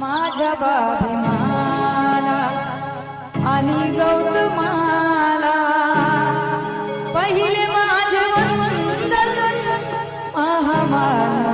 माझ्या बाभिमाला आणि गौतमाला. पहिले माझ्या महामाला